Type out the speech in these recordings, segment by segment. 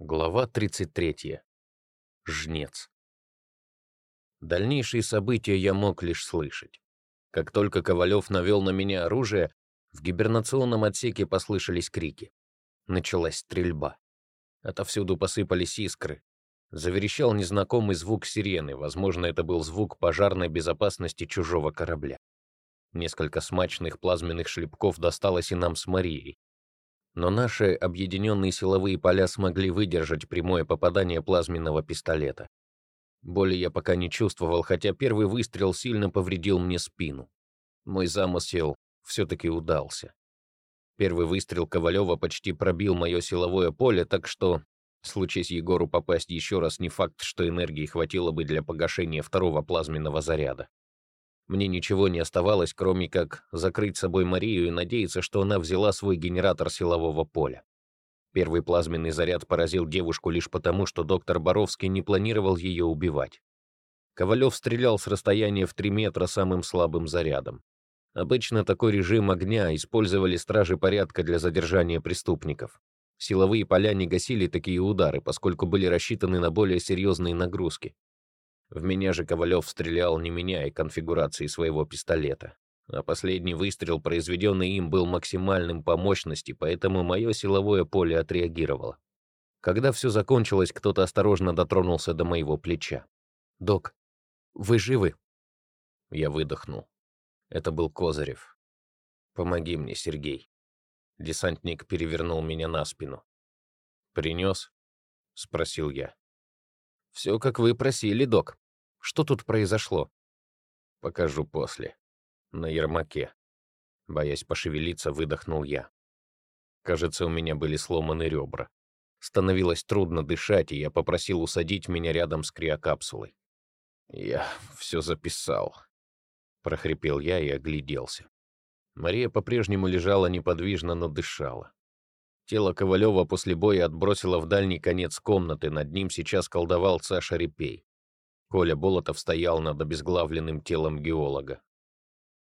Глава 33. Жнец. Дальнейшие события я мог лишь слышать. Как только Ковалев навел на меня оружие, в гибернационном отсеке послышались крики. Началась стрельба. Отовсюду посыпались искры. Заверещал незнакомый звук сирены, возможно, это был звук пожарной безопасности чужого корабля. Несколько смачных плазменных шлепков досталось и нам с Марией. Но наши объединенные силовые поля смогли выдержать прямое попадание плазменного пистолета. Боли я пока не чувствовал, хотя первый выстрел сильно повредил мне спину. Мой замысел все-таки удался. Первый выстрел Ковалева почти пробил мое силовое поле, так что, случись Егору попасть еще раз, не факт, что энергии хватило бы для погашения второго плазменного заряда. Мне ничего не оставалось, кроме как закрыть собой Марию и надеяться, что она взяла свой генератор силового поля. Первый плазменный заряд поразил девушку лишь потому, что доктор Боровский не планировал ее убивать. Ковалев стрелял с расстояния в 3 метра самым слабым зарядом. Обычно такой режим огня использовали стражи порядка для задержания преступников. Силовые поля не гасили такие удары, поскольку были рассчитаны на более серьезные нагрузки. В меня же Ковалев стрелял, не меняя конфигурации своего пистолета. А последний выстрел, произведенный им, был максимальным по мощности, поэтому мое силовое поле отреагировало. Когда все закончилось, кто-то осторожно дотронулся до моего плеча. «Док, вы живы?» Я выдохнул. Это был Козырев. «Помоги мне, Сергей». Десантник перевернул меня на спину. «Принес?» — спросил я. «Все, как вы просили, док. Что тут произошло?» «Покажу после. На Ермаке». Боясь пошевелиться, выдохнул я. Кажется, у меня были сломаны ребра. Становилось трудно дышать, и я попросил усадить меня рядом с криокапсулой. «Я все записал», — прохрипел я и огляделся. Мария по-прежнему лежала неподвижно, но дышала. Тело Ковалева после боя отбросило в дальний конец комнаты, над ним сейчас колдовал Саша Репей. Коля Болотов стоял над обезглавленным телом геолога.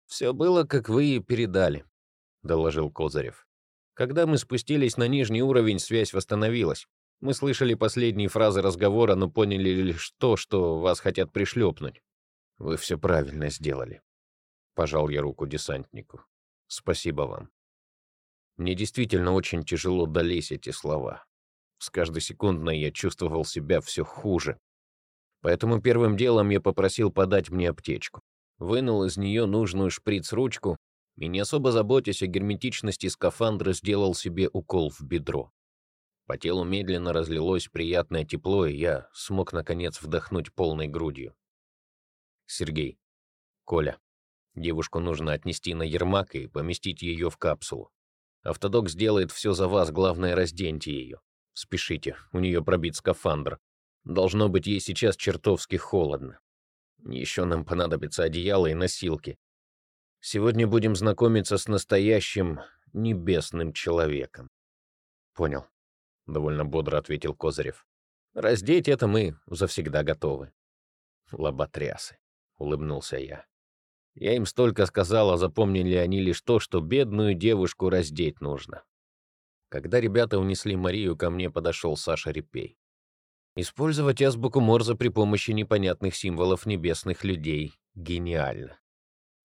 «Все было, как вы и передали», — доложил Козырев. «Когда мы спустились на нижний уровень, связь восстановилась. Мы слышали последние фразы разговора, но поняли лишь то, что вас хотят пришлепнуть. Вы все правильно сделали». Пожал я руку десантнику. «Спасибо вам». Мне действительно очень тяжело долезть эти слова. С каждой секундной я чувствовал себя все хуже. Поэтому первым делом я попросил подать мне аптечку. Вынул из нее нужную шприц-ручку и, не особо заботясь о герметичности скафандра, сделал себе укол в бедро. По телу медленно разлилось приятное тепло, и я смог, наконец, вдохнуть полной грудью. Сергей. Коля. Девушку нужно отнести на Ермак и поместить ее в капсулу. Автодок сделает все за вас, главное, разденьте ее. Спешите, у нее пробит скафандр. Должно быть, ей сейчас чертовски холодно. Еще нам понадобится одеяло и носилки. Сегодня будем знакомиться с настоящим небесным человеком. Понял, довольно бодро ответил Козырев. Раздеть это мы завсегда готовы. Лоботрясы, улыбнулся я. Я им столько сказал, а запомнили они лишь то, что бедную девушку раздеть нужно. Когда ребята унесли Марию, ко мне подошел Саша Репей. Использовать азбуку Морзе при помощи непонятных символов небесных людей — гениально.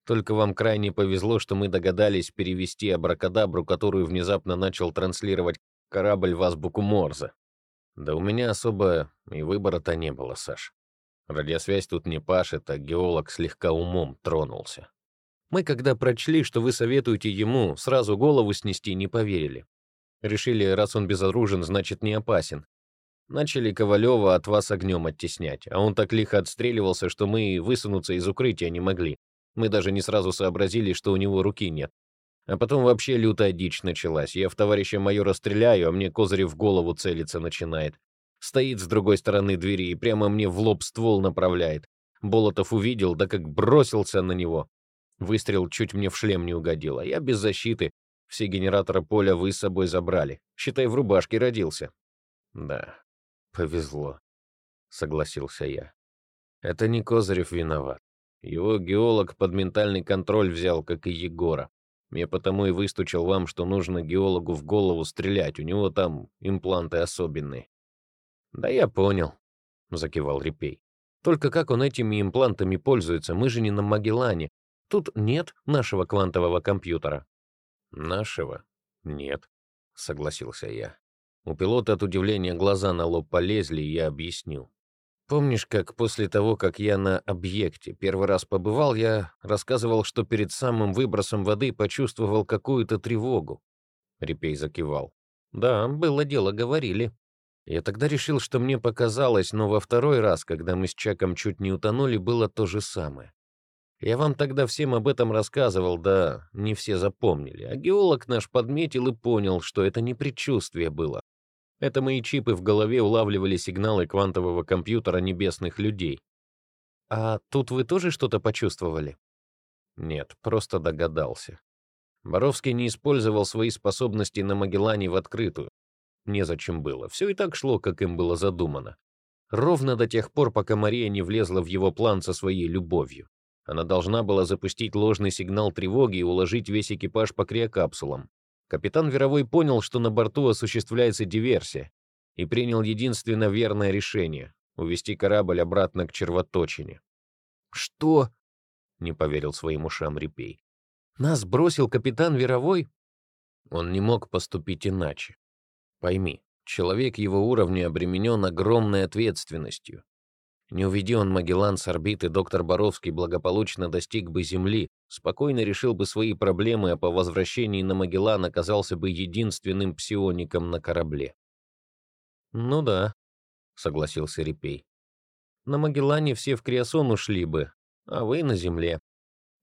Только вам крайне повезло, что мы догадались перевести абракадабру, которую внезапно начал транслировать корабль в азбуку Морзе. Да у меня особо и выбора-то не было, Саш. Радиосвязь тут не пашет, а геолог слегка умом тронулся. Мы, когда прочли, что вы советуете ему сразу голову снести, не поверили. Решили, раз он безоружен, значит, не опасен. Начали Ковалева от вас огнем оттеснять, а он так лихо отстреливался, что мы высунуться из укрытия не могли. Мы даже не сразу сообразили, что у него руки нет. А потом вообще лютая дичь началась. Я в товарища майора стреляю, а мне Козырев в голову целиться начинает. Стоит с другой стороны двери и прямо мне в лоб ствол направляет. Болотов увидел, да как бросился на него. Выстрел чуть мне в шлем не угодил, а я без защиты. Все генераторы поля вы с собой забрали. Считай, в рубашке родился. Да, повезло, согласился я. Это не Козырев виноват. Его геолог под ментальный контроль взял, как и Егора. Я потому и выстучил вам, что нужно геологу в голову стрелять, у него там импланты особенные. «Да я понял», — закивал Репей. «Только как он этими имплантами пользуется? Мы же не на Магеллане. Тут нет нашего квантового компьютера». «Нашего? Нет», — согласился я. У пилота от удивления глаза на лоб полезли, и я объяснил. Помнишь, как после того, как я на объекте первый раз побывал, я рассказывал, что перед самым выбросом воды почувствовал какую-то тревогу? Репей закивал. Да, было дело, говорили. Я тогда решил, что мне показалось, но во второй раз, когда мы с Чаком чуть не утонули, было то же самое. Я вам тогда всем об этом рассказывал, да не все запомнили. А геолог наш подметил и понял, что это не предчувствие было, это мои чипы в голове улавливали сигналы квантового компьютера небесных людей. А тут вы тоже что-то почувствовали? Нет, просто догадался. Боровский не использовал свои способности на Магеллане в открытую. Незачем было. Все и так шло, как им было задумано. Ровно до тех пор, пока Мария не влезла в его план со своей любовью. Она должна была запустить ложный сигнал тревоги и уложить весь экипаж по криокапсулам. Капитан Веровой понял, что на борту осуществляется диверсия, и принял единственно верное решение — увести корабль обратно к червоточине. «Что?» — не поверил своим ушам Репей. «Нас бросил капитан Веровой?» Он не мог поступить иначе. Пойми, человек его уровня обременен огромной ответственностью. Не уведи он Магеллан с орбиты, доктор Боровский благополучно достиг бы Земли, спокойно решил бы свои проблемы, а по возвращении на Магеллан оказался бы единственным псиоником на корабле. «Ну да», — согласился Репей. «На Магеллане все в Криосон ушли бы, а вы на Земле».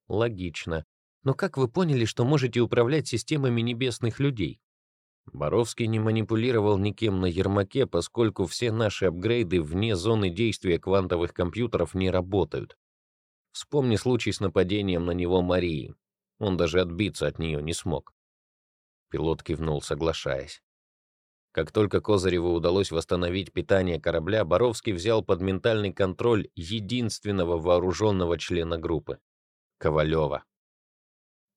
«Логично. Но как вы поняли, что можете управлять системами небесных людей?» Боровский не манипулировал никем на Ермаке, поскольку все наши апгрейды вне зоны действия квантовых компьютеров не работают. Вспомни случай с нападением на него Марии. Он даже отбиться от нее не смог. Пилот кивнул, соглашаясь. Как только Козыреву удалось восстановить питание корабля, Боровский взял под ментальный контроль единственного вооруженного члена группы — Ковалева.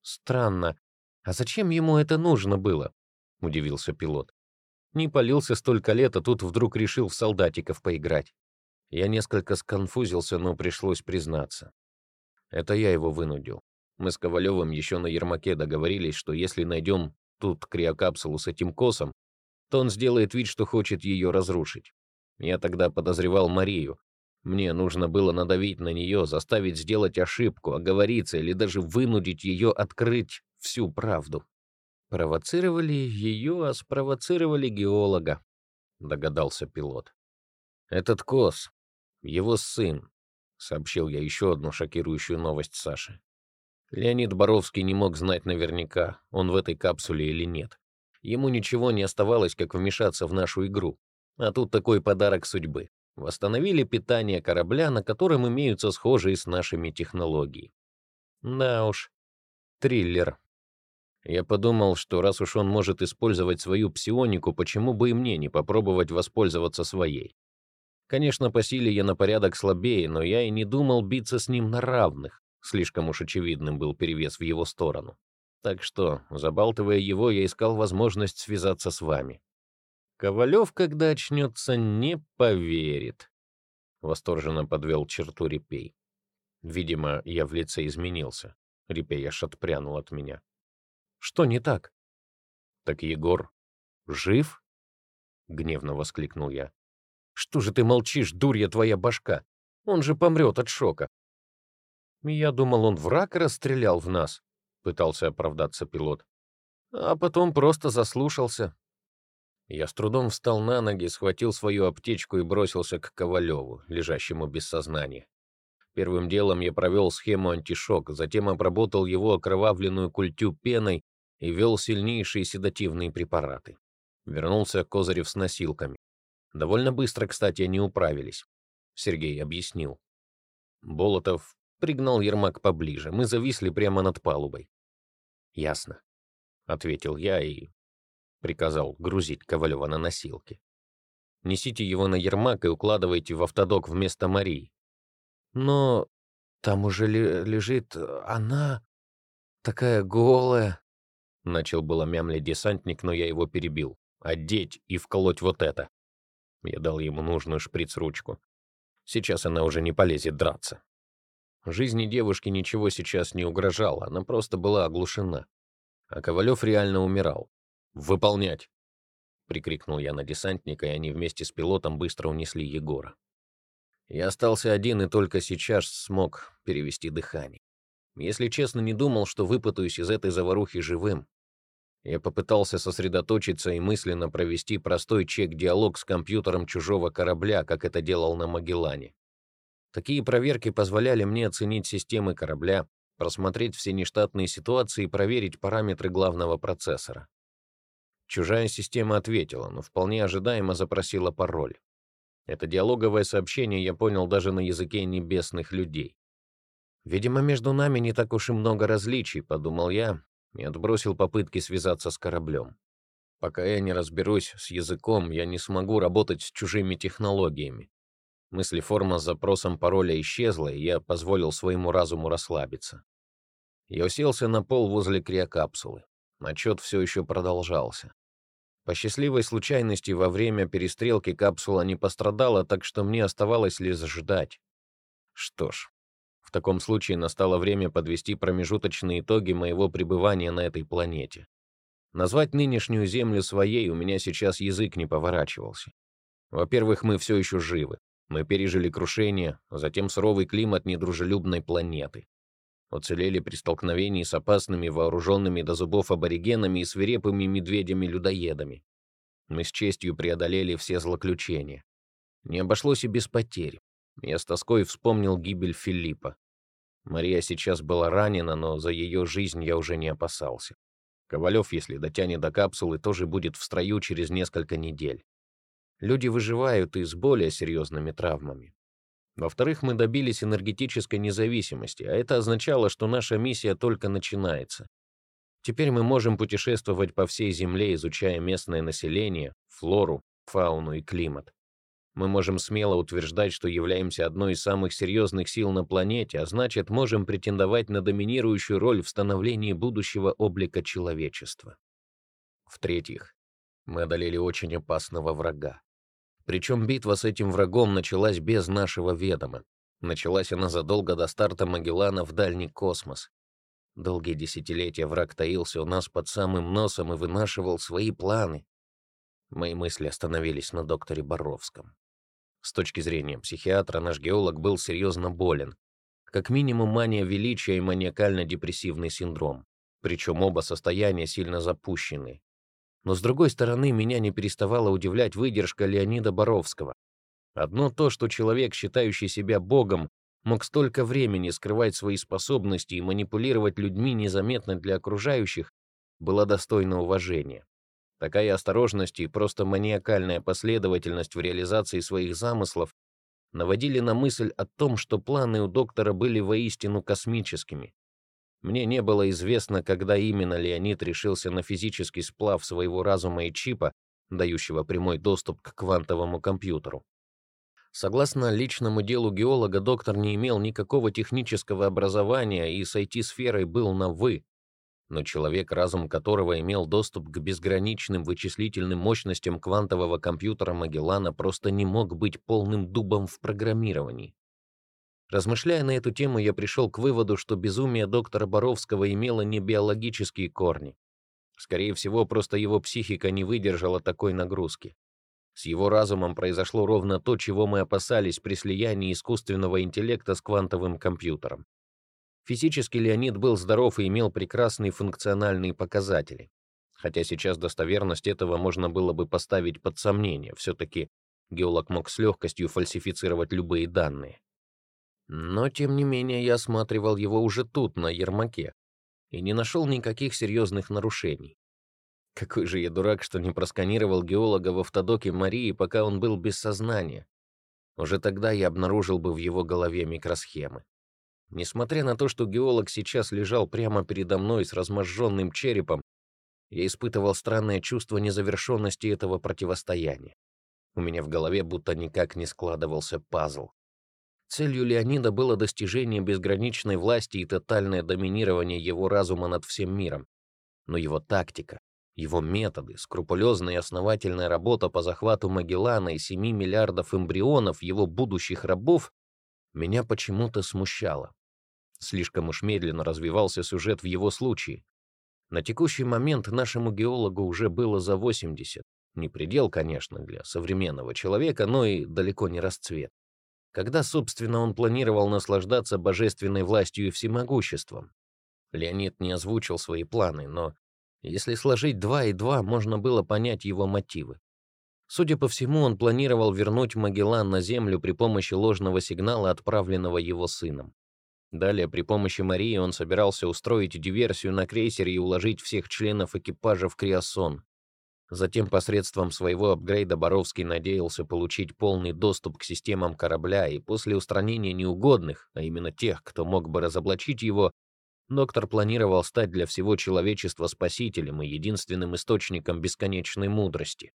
Странно. А зачем ему это нужно было? — удивился пилот. «Не полился столько лет, а тут вдруг решил в солдатиков поиграть». Я несколько сконфузился, но пришлось признаться. Это я его вынудил. Мы с Ковалевым еще на Ермаке договорились, что если найдем тут криокапсулу с этим косом, то он сделает вид, что хочет ее разрушить. Я тогда подозревал Марию. Мне нужно было надавить на нее, заставить сделать ошибку, оговориться или даже вынудить ее открыть всю правду. Провоцировали ее, а спровоцировали геолога, догадался пилот. Этот Кос, его сын, сообщил я еще одну шокирующую новость Саше. Леонид Боровский не мог знать наверняка, он в этой капсуле или нет. Ему ничего не оставалось, как вмешаться в нашу игру. А тут такой подарок судьбы. Восстановили питание корабля, на котором имеются схожие с нашими технологии. Да уж, триллер. Я подумал, что раз уж он может использовать свою псионику, почему бы и мне не попробовать воспользоваться своей. Конечно, по силе я на порядок слабее, но я и не думал биться с ним на равных. Слишком уж очевидным был перевес в его сторону. Так что, забалтывая его, я искал возможность связаться с вами. Ковалев, когда очнется, не поверит. Восторженно подвел черту Репей. Видимо, я в лице изменился. Репей аж отпрянул от меня. Что не так? Так Егор жив? Гневно воскликнул я. Что же ты молчишь, дурья твоя башка? Он же помрет от шока. Я думал, он враг расстрелял в нас, пытался оправдаться пилот. А потом просто заслушался. Я с трудом встал на ноги, схватил свою аптечку и бросился к Ковалеву, лежащему без сознания. Первым делом я провел схему антишок, затем обработал его окровавленную культю пеной и ввел сильнейшие седативные препараты. Вернулся Козырев с носилками. Довольно быстро, кстати, они управились. Сергей объяснил. Болотов пригнал Ермак поближе. Мы зависли прямо над палубой. «Ясно», — ответил я и приказал грузить Ковалева на носилки. «Несите его на Ермак и укладывайте в автодок вместо Марии. Но там уже лежит она, такая голая. Начал было мямлить десантник, но я его перебил. Одеть и вколоть вот это. Я дал ему нужную шприц-ручку. Сейчас она уже не полезет драться. Жизни девушки ничего сейчас не угрожало, она просто была оглушена. А Ковалев реально умирал. «Выполнять!» — прикрикнул я на десантника, и они вместе с пилотом быстро унесли Егора. Я остался один и только сейчас смог перевести дыхание. Если честно, не думал, что выпутаюсь из этой заварухи живым. Я попытался сосредоточиться и мысленно провести простой чек-диалог с компьютером чужого корабля, как это делал на Магеллане. Такие проверки позволяли мне оценить системы корабля, просмотреть все нештатные ситуации и проверить параметры главного процессора. Чужая система ответила, но вполне ожидаемо запросила пароль. Это диалоговое сообщение я понял даже на языке небесных людей. Видимо, между нами не так уж и много различий, подумал я и отбросил попытки связаться с кораблем. Пока я не разберусь с языком, я не смогу работать с чужими технологиями. Мыслеформа с запросом пароля исчезла, и я позволил своему разуму расслабиться. Я уселся на пол возле криокапсулы. Отчет все еще продолжался. По счастливой случайности во время перестрелки капсула не пострадала, так что мне оставалось лишь ждать. Что ж, в таком случае настало время подвести промежуточные итоги моего пребывания на этой планете. Назвать нынешнюю Землю своей у меня сейчас язык не поворачивался. Во-первых, мы все еще живы. Мы пережили крушение, а затем суровый климат недружелюбной планеты. Уцелели при столкновении с опасными вооруженными до зубов аборигенами и свирепыми медведями-людоедами. Мы с честью преодолели все злоключения. Не обошлось и без потерь. Я с тоской вспомнил гибель Филиппа. Мария сейчас была ранена, но за ее жизнь я уже не опасался. Ковалев, если дотянет до капсулы, тоже будет в строю через несколько недель. Люди выживают и с более серьезными травмами. Во-вторых, мы добились энергетической независимости, а это означало, что наша миссия только начинается. Теперь мы можем путешествовать по всей Земле, изучая местное население, флору, фауну и климат. Мы можем смело утверждать, что являемся одной из самых серьезных сил на планете, а значит, можем претендовать на доминирующую роль в становлении будущего облика человечества. В-третьих, мы одолели очень опасного врага. Причем битва с этим врагом началась без нашего ведома. Началась она задолго до старта Магеллана в дальний космос. Долгие десятилетия враг таился у нас под самым носом и вынашивал свои планы. Мои мысли остановились на докторе Боровском. С точки зрения психиатра, наш геолог был серьезно болен. Как минимум мания величия и маниакально-депрессивный синдром. Причем оба состояния сильно запущены. Но, с другой стороны, меня не переставала удивлять выдержка Леонида Боровского. Одно то, что человек, считающий себя богом, мог столько времени скрывать свои способности и манипулировать людьми незаметно для окружающих, было достойно уважения. Такая осторожность и просто маниакальная последовательность в реализации своих замыслов наводили на мысль о том, что планы у доктора были воистину космическими. Мне не было известно, когда именно Леонид решился на физический сплав своего разума и чипа, дающего прямой доступ к квантовому компьютеру. Согласно личному делу геолога, доктор не имел никакого технического образования и с IT-сферой был на «вы», но человек, разум которого имел доступ к безграничным вычислительным мощностям квантового компьютера Магеллана, просто не мог быть полным дубом в программировании. Размышляя на эту тему, я пришел к выводу, что безумие доктора Боровского имело не биологические корни. Скорее всего, просто его психика не выдержала такой нагрузки. С его разумом произошло ровно то, чего мы опасались при слиянии искусственного интеллекта с квантовым компьютером. Физически Леонид был здоров и имел прекрасные функциональные показатели. Хотя сейчас достоверность этого можно было бы поставить под сомнение, все-таки геолог мог с легкостью фальсифицировать любые данные. Но, тем не менее, я осматривал его уже тут, на Ермаке, и не нашел никаких серьезных нарушений. Какой же я дурак, что не просканировал геолога в автодоке Марии, пока он был без сознания. Уже тогда я обнаружил бы в его голове микросхемы. Несмотря на то, что геолог сейчас лежал прямо передо мной с разможженным черепом, я испытывал странное чувство незавершенности этого противостояния. У меня в голове будто никак не складывался пазл. Целью Леонида было достижение безграничной власти и тотальное доминирование его разума над всем миром. Но его тактика, Его методы, скрупулезная и основательная работа по захвату Магеллана и 7 миллиардов эмбрионов его будущих рабов меня почему-то смущало. Слишком уж медленно развивался сюжет в его случае. На текущий момент нашему геологу уже было за 80. Не предел, конечно, для современного человека, но и далеко не расцвет. Когда, собственно, он планировал наслаждаться божественной властью и всемогуществом? Леонид не озвучил свои планы, но если сложить два и два, можно было понять его мотивы. Судя по всему, он планировал вернуть Магеллан на Землю при помощи ложного сигнала, отправленного его сыном. Далее, при помощи Марии, он собирался устроить диверсию на крейсере и уложить всех членов экипажа в Криосон. Затем, посредством своего апгрейда, Боровский надеялся получить полный доступ к системам корабля, и после устранения неугодных, а именно тех, кто мог бы разоблачить его, доктор планировал стать для всего человечества спасителем и единственным источником бесконечной мудрости.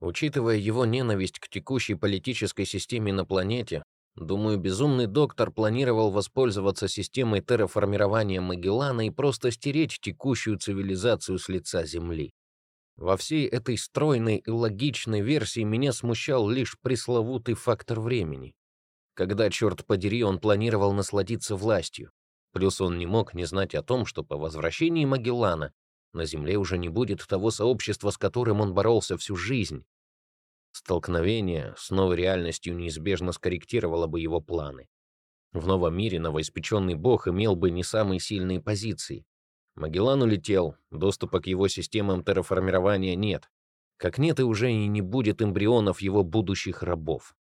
Учитывая его ненависть к текущей политической системе на планете, думаю, безумный доктор планировал воспользоваться системой терраформирования Магеллана и просто стереть текущую цивилизацию с лица Земли. Во всей этой стройной и логичной версии меня смущал лишь пресловутый фактор времени. Когда, черт подери, он планировал насладиться властью. Плюс он не мог не знать о том, что по возвращении Магеллана на Земле уже не будет того сообщества, с которым он боролся всю жизнь. Столкновение с новой реальностью неизбежно скорректировало бы его планы. В новом мире новоиспеченный бог имел бы не самые сильные позиции. Магеллан улетел, доступа к его системам терраформирования нет. Как нет и уже и не будет эмбрионов его будущих рабов.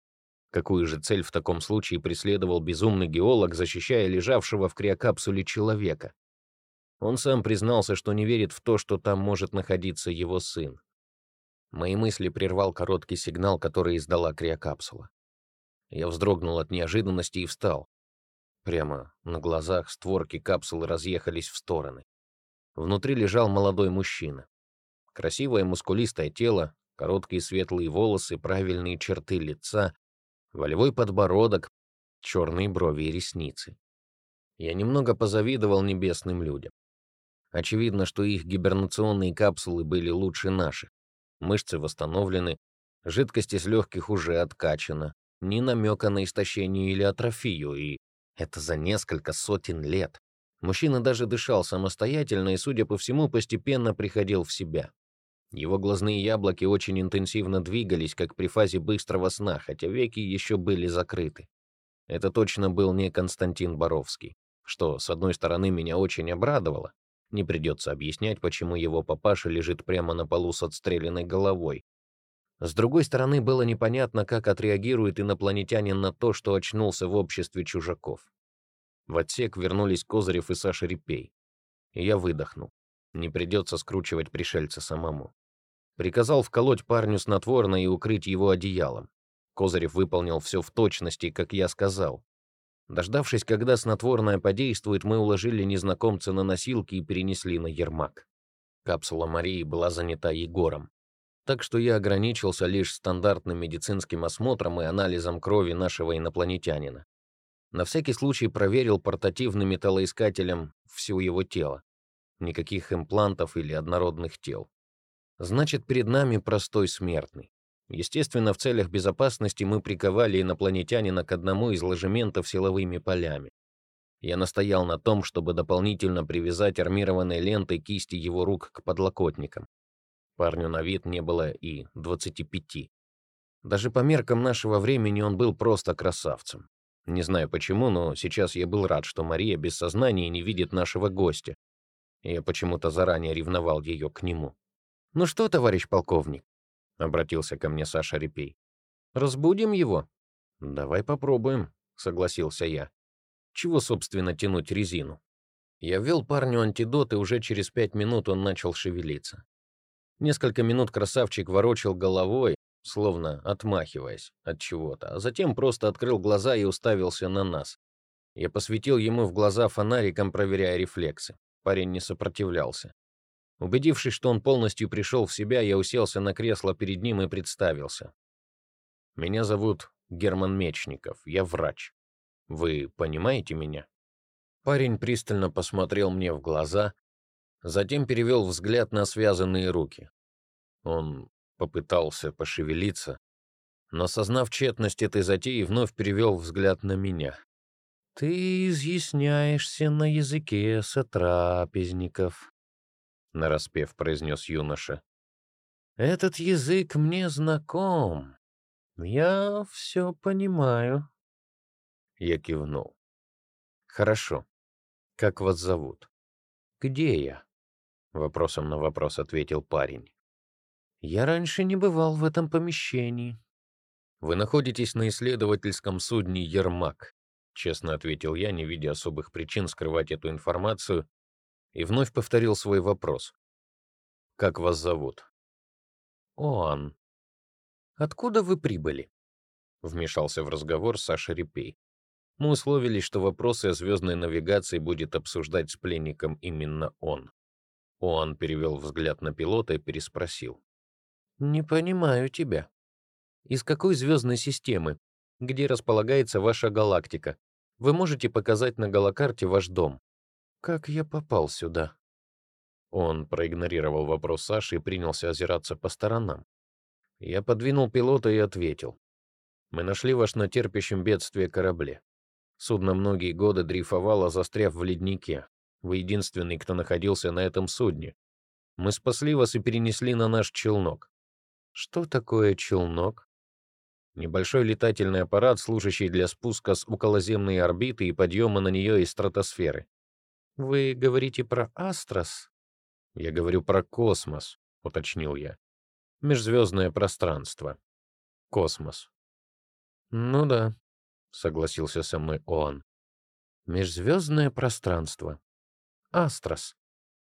Какую же цель в таком случае преследовал безумный геолог, защищая лежавшего в криокапсуле человека? Он сам признался, что не верит в то, что там может находиться его сын. Мои мысли прервал короткий сигнал, который издала криокапсула. Я вздрогнул от неожиданности и встал. Прямо на глазах створки капсулы разъехались в стороны. Внутри лежал молодой мужчина. Красивое мускулистое тело, короткие светлые волосы, правильные черты лица, волевой подбородок, черные брови и ресницы. Я немного позавидовал небесным людям. Очевидно, что их гибернационные капсулы были лучше наших. Мышцы восстановлены, жидкость из легких уже откачана, ни намека на истощение или атрофию, и это за несколько сотен лет. Мужчина даже дышал самостоятельно и, судя по всему, постепенно приходил в себя. Его глазные яблоки очень интенсивно двигались, как при фазе быстрого сна, хотя веки еще были закрыты. Это точно был не Константин Боровский, что, с одной стороны, меня очень обрадовало. Не придется объяснять, почему его папаша лежит прямо на полу с отстрелянной головой. С другой стороны, было непонятно, как отреагирует инопланетянин на то, что очнулся в обществе чужаков. В отсек вернулись Козырев и Саша Репей. И я выдохнул. Не придется скручивать пришельца самому. Приказал вколоть парню снотворное и укрыть его одеялом. Козырев выполнил все в точности, как я сказал. Дождавшись, когда снотворное подействует, мы уложили незнакомца на носилки и перенесли на Ермак. Капсула Марии была занята Егором. Так что я ограничился лишь стандартным медицинским осмотром и анализом крови нашего инопланетянина. На всякий случай проверил портативным металлоискателем всё его тело. Никаких имплантов или однородных тел. Значит, перед нами простой смертный. Естественно, в целях безопасности мы приковали инопланетянина к одному из ложементов силовыми полями. Я настоял на том, чтобы дополнительно привязать армированной лентой кисти его рук к подлокотникам. Парню на вид не было и 25. Даже по меркам нашего времени он был просто красавцем. Не знаю почему, но сейчас я был рад, что Мария без сознания не видит нашего гостя. Я почему-то заранее ревновал ее к нему. «Ну что, товарищ полковник?» — обратился ко мне Саша Репей. «Разбудим его?» «Давай попробуем», — согласился я. «Чего, собственно, тянуть резину?» Я ввел парню антидот, и уже через пять минут он начал шевелиться. Несколько минут красавчик ворочал головой, словно отмахиваясь от чего-то, а затем просто открыл глаза и уставился на нас. Я посветил ему в глаза фонариком, проверяя рефлексы. Парень не сопротивлялся. Убедившись, что он полностью пришел в себя, я уселся на кресло перед ним и представился. «Меня зовут Герман Мечников, я врач. Вы понимаете меня?» Парень пристально посмотрел мне в глаза, Затем перевел взгляд на связанные руки. Он попытался пошевелиться, но, осознав тщетность этой затеи, вновь перевел взгляд на меня. «Ты изъясняешься на языке сотрапезников», — нараспев произнес юноша. «Этот язык мне знаком. Я все понимаю». Я кивнул. «Хорошо. Как вас зовут?» «Где я?» — вопросом на вопрос ответил парень. «Я раньше не бывал в этом помещении». «Вы находитесь на исследовательском судне «Ермак», — честно ответил я, не видя особых причин скрывать эту информацию, и вновь повторил свой вопрос. «Как вас зовут?» «Оан». «Откуда вы прибыли?» — вмешался в разговор Саша Репей. Мы условились, что вопросы о звездной навигации будет обсуждать с пленником именно он. Оан перевел взгляд на пилота и переспросил. «Не понимаю тебя. Из какой звездной системы? Где располагается ваша галактика? Вы можете показать на галокарте ваш дом?» «Как я попал сюда?» Он проигнорировал вопрос Саши и принялся озираться по сторонам. Я подвинул пилота и ответил. «Мы нашли ваш на терпящем бедствие корабле. Судно многие годы дрейфовало, застряв в леднике. Вы единственный, кто находился на этом судне. Мы спасли вас и перенесли на наш челнок. Что такое челнок? Небольшой летательный аппарат, служащий для спуска с околоземной орбиты и подъема на нее из стратосферы. Вы говорите про Астрос? Я говорю про космос, уточнил я. Межзвездное пространство. Космос. Ну да, согласился со мной он. Межзвездное пространство. Астрос.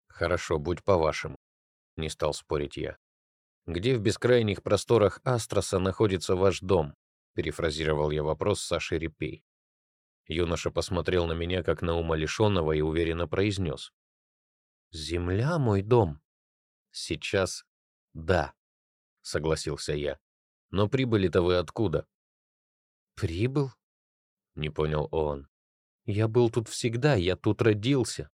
Хорошо, будь по-вашему. Не стал спорить я. Где в бескрайних просторах Астроса находится ваш дом? Перефразировал я вопрос Саши Репей. Юноша посмотрел на меня, как на умалишенного, и уверенно произнес. «Земля — мой дом». «Сейчас да», — согласился я. «Но прибыли-то вы откуда?» «Прибыл?» Не понял он. Я был тут всегда, я тут родился.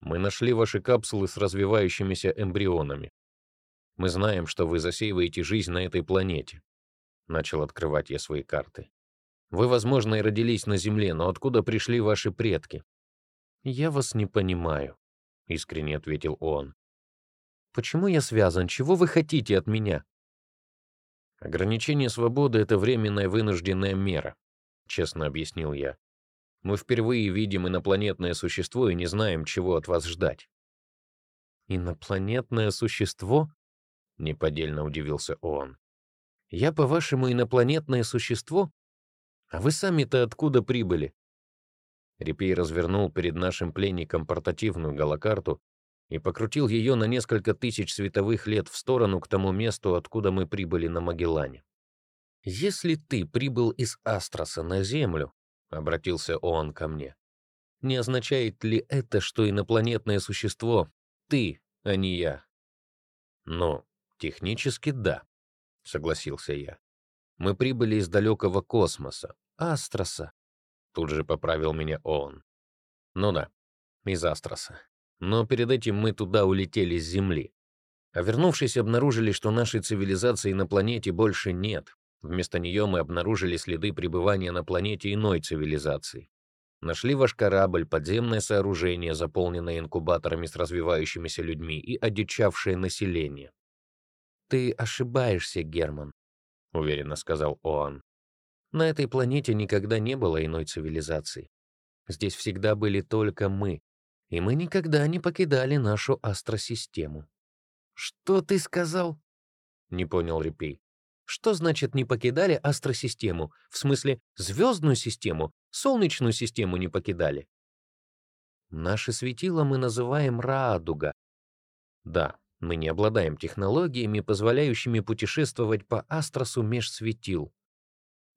Мы нашли ваши капсулы с развивающимися эмбрионами. Мы знаем, что вы засеиваете жизнь на этой планете. Начал открывать я свои карты. Вы, возможно, и родились на Земле, но откуда пришли ваши предки? Я вас не понимаю, искренне ответил он. Почему я связан? Чего вы хотите от меня? Ограничение свободы — это временная вынужденная мера. — честно объяснил я. «Мы впервые видим инопланетное существо и не знаем, чего от вас ждать». «Инопланетное существо?» — неподдельно удивился он. «Я, по-вашему, инопланетное существо? А вы сами-то откуда прибыли?» Репей развернул перед нашим пленником портативную галокарту и покрутил ее на несколько тысяч световых лет в сторону к тому месту, откуда мы прибыли на Магеллане. «Если ты прибыл из Астроса на Землю», — обратился он ко мне, «не означает ли это, что инопланетное существо — ты, а не я?» «Ну, технически да», — согласился я. «Мы прибыли из далекого космоса, Астроса», — тут же поправил меня он. «Ну да, из Астроса. Но перед этим мы туда улетели с Земли. А вернувшись, обнаружили, что нашей цивилизации на планете больше нет, Вместо нее мы обнаружили следы пребывания на планете иной цивилизации. Нашли ваш корабль, подземное сооружение, заполненное инкубаторами с развивающимися людьми и одичавшее население. «Ты ошибаешься, Герман», — уверенно сказал Оан. «На этой планете никогда не было иной цивилизации. Здесь всегда были только мы, и мы никогда не покидали нашу астросистему». «Что ты сказал?» — не понял Репей. Что значит не покидали астросистему? В смысле, звездную систему, солнечную систему не покидали? Наше светило мы называем радуга. Да, мы не обладаем технологиями, позволяющими путешествовать по астросу меж светил.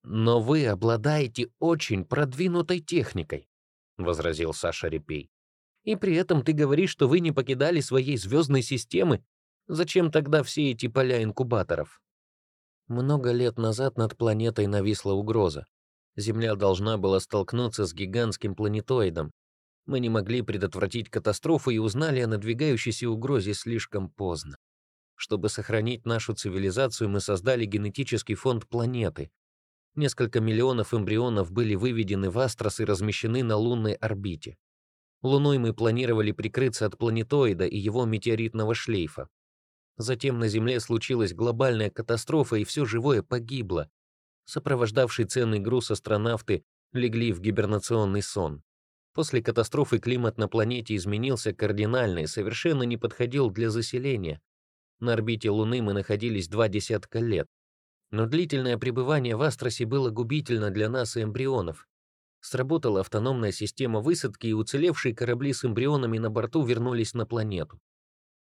Но вы обладаете очень продвинутой техникой, возразил Саша Репей. И при этом ты говоришь, что вы не покидали своей звездной системы. Зачем тогда все эти поля инкубаторов? Много лет назад над планетой нависла угроза. Земля должна была столкнуться с гигантским планетоидом. Мы не могли предотвратить катастрофу и узнали о надвигающейся угрозе слишком поздно. Чтобы сохранить нашу цивилизацию, мы создали генетический фонд планеты. Несколько миллионов эмбрионов были выведены в Астрос и размещены на лунной орбите. Луной мы планировали прикрыться от планетоида и его метеоритного шлейфа. Затем на Земле случилась глобальная катастрофа, и все живое погибло. Сопровождавший ценный груз астронавты легли в гибернационный сон. После катастрофы климат на планете изменился кардинально и совершенно не подходил для заселения. На орбите Луны мы находились два десятка лет. Но длительное пребывание в Астросе было губительно для нас и эмбрионов. Сработала автономная система высадки, и уцелевшие корабли с эмбрионами на борту вернулись на планету.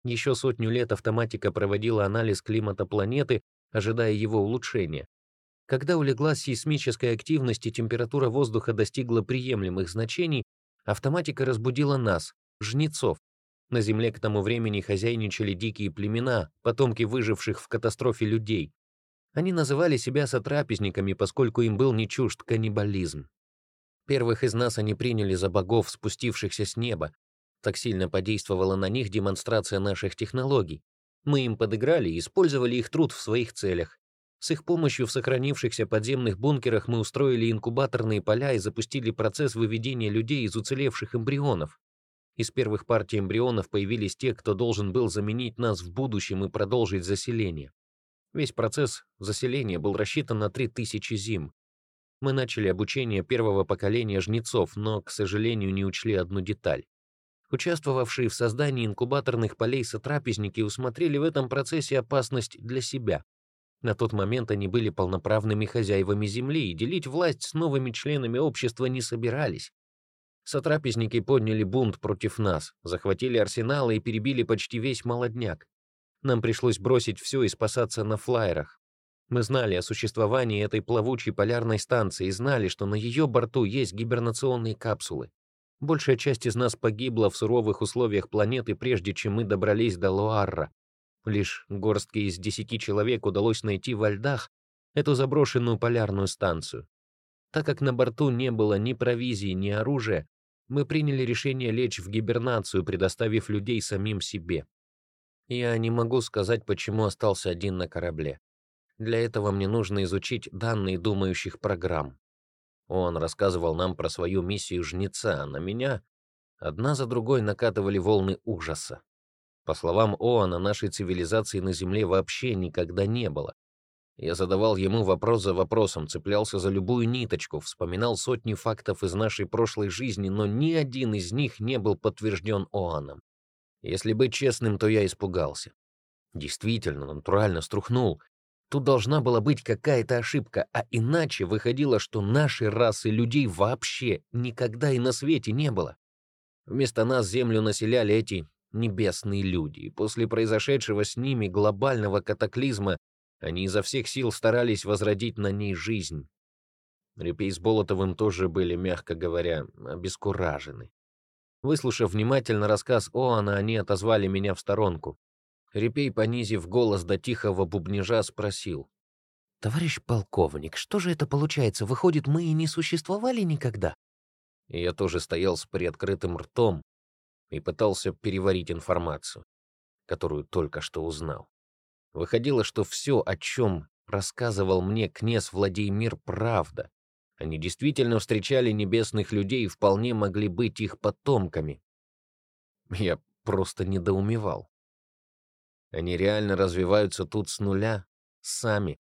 Еще сотню лет автоматика проводила анализ климата планеты, ожидая его улучшения. Когда улеглась сейсмическая активность и температура воздуха достигла приемлемых значений, автоматика разбудила нас, жнецов. На Земле к тому времени хозяйничали дикие племена, потомки выживших в катастрофе людей. Они называли себя сотрапезниками, поскольку им был не чужд каннибализм. Первых из нас они приняли за богов, спустившихся с неба. Так сильно подействовала на них демонстрация наших технологий. Мы им подыграли и использовали их труд в своих целях. С их помощью в сохранившихся подземных бункерах мы устроили инкубаторные поля и запустили процесс выведения людей из уцелевших эмбрионов. Из первых партий эмбрионов появились те, кто должен был заменить нас в будущем и продолжить заселение. Весь процесс заселения был рассчитан на 3000 зим. Мы начали обучение первого поколения жнецов, но, к сожалению, не учли одну деталь. Участвовавшие в создании инкубаторных полей сотрапезники усмотрели в этом процессе опасность для себя. На тот момент они были полноправными хозяевами земли и делить власть с новыми членами общества не собирались. Сотрапезники подняли бунт против нас, захватили арсеналы и перебили почти весь молодняк. Нам пришлось бросить все и спасаться на флайерах. Мы знали о существовании этой плавучей полярной станции и знали, что на ее борту есть гибернационные капсулы. Большая часть из нас погибла в суровых условиях планеты, прежде чем мы добрались до Луарра. Лишь горстке из десяти человек удалось найти во льдах эту заброшенную полярную станцию. Так как на борту не было ни провизии, ни оружия, мы приняли решение лечь в гибернацию, предоставив людей самим себе. Я не могу сказать, почему остался один на корабле. Для этого мне нужно изучить данные думающих программ. Он рассказывал нам про свою миссию жнеца, а на меня одна за другой накатывали волны ужаса. По словам Оана, нашей цивилизации на Земле вообще никогда не было. Я задавал ему вопрос за вопросом, цеплялся за любую ниточку, вспоминал сотни фактов из нашей прошлой жизни, но ни один из них не был подтвержден Оаном. Если быть честным, то я испугался. Действительно, натурально струхнул. Тут должна была быть какая-то ошибка, а иначе выходило, что нашей расы людей вообще никогда и на свете не было. Вместо нас Землю населяли эти небесные люди, и после произошедшего с ними глобального катаклизма они изо всех сил старались возродить на ней жизнь. Репей с Болотовым тоже были, мягко говоря, обескуражены. Выслушав внимательно рассказ Оана, они отозвали меня в сторонку. Репей, понизив голос до тихого бубнежа, спросил. «Товарищ полковник, что же это получается? Выходит, мы и не существовали никогда?» Я тоже стоял с приоткрытым ртом, и пытался переварить информацию, которую только что узнал. Выходило, что все, о чем рассказывал мне князь Владимир, правда. Они действительно встречали небесных людей и вполне могли быть их потомками. Я просто недоумевал. Они реально развиваются тут с нуля, сами.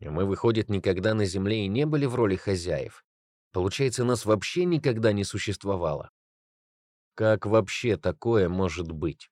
А мы, выходит, никогда на Земле и не были в роли хозяев. Получается, нас вообще никогда не существовало. Как вообще такое может быть?